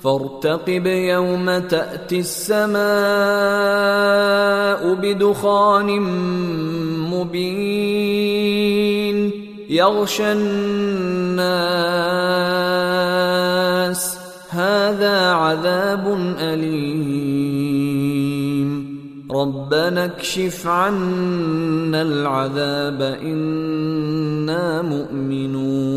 فارتقب يوم تأتي السماء بدخان مبين. يغشى الناس. هذا عذاب أليم. ربنا اكشف عنا العذاب إنا مؤمنون.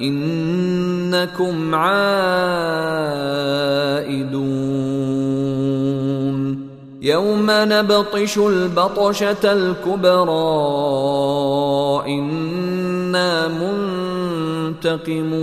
إنكم عائدون. يوم نبطش البطشة الكبرى إنا منتقمون.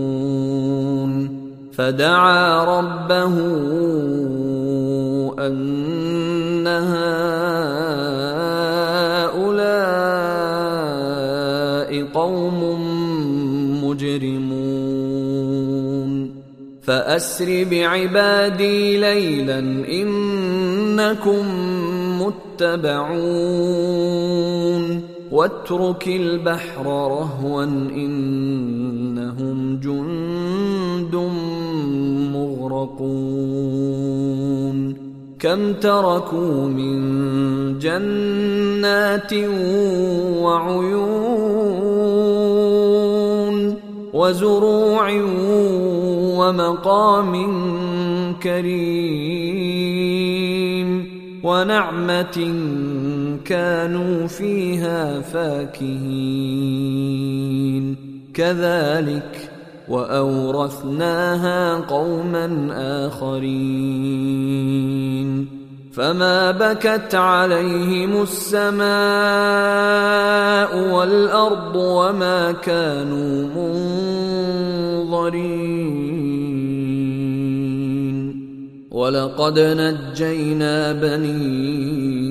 فدعا ربه ان هؤلاء قوم مجرمون. فأسر بعبادي ليلا إنكم متبعون. واترك البحر رهوا إنهم جند مغرقون. كم تركوا من جنات وعيون وزروع ومقام كريم ونعمة كانوا فيها فاكهين. كذلك وأورثناها قوما آخرين. فما بكت عليهم السماء والأرض وما كانوا منظرين. ولقد نجينا بني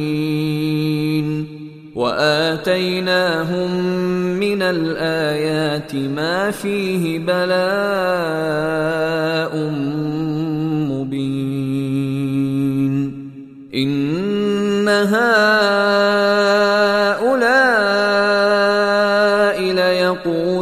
وآتيناهم من الآيات ما فيه بلاء مبين. إن هؤلاء ليقولون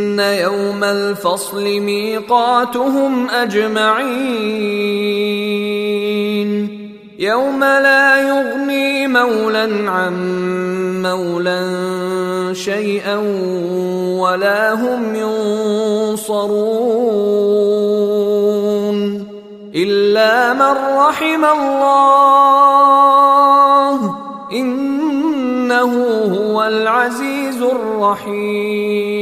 يوم الفصل ميقاتهم أجمعين. يوم لا يغني مولى عن مولى شيئا ولا هم ينصرون. إلا من رحم الله إنه هو العزيز الرحيم.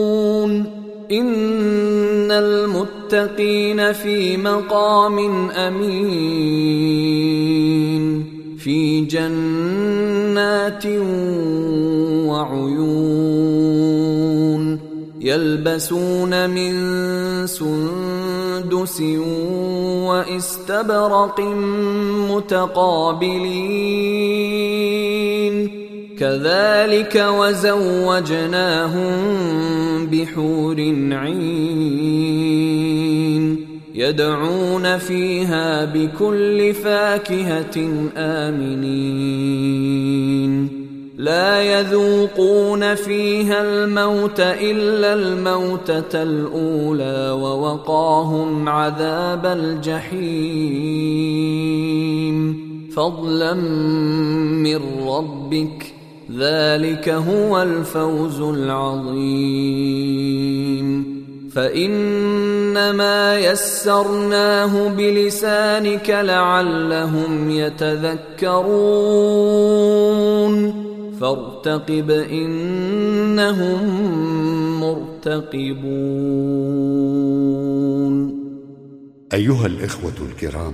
ان المتقين في مقام امين في جنات وعيون يلبسون من سندس واستبرق متقابلين كذلك وزوجناهم بحور عين يدعون فيها بكل فاكهة آمنين. لا يذوقون فيها الموت إلا الموتة الأولى ووقاهم عذاب الجحيم. فضلا من ربك ذلك هو الفوز العظيم. فإنما يسرناه بلسانك لعلهم يتذكرون. فارتقب إنهم مرتقبون. أيها الإخوة الكرام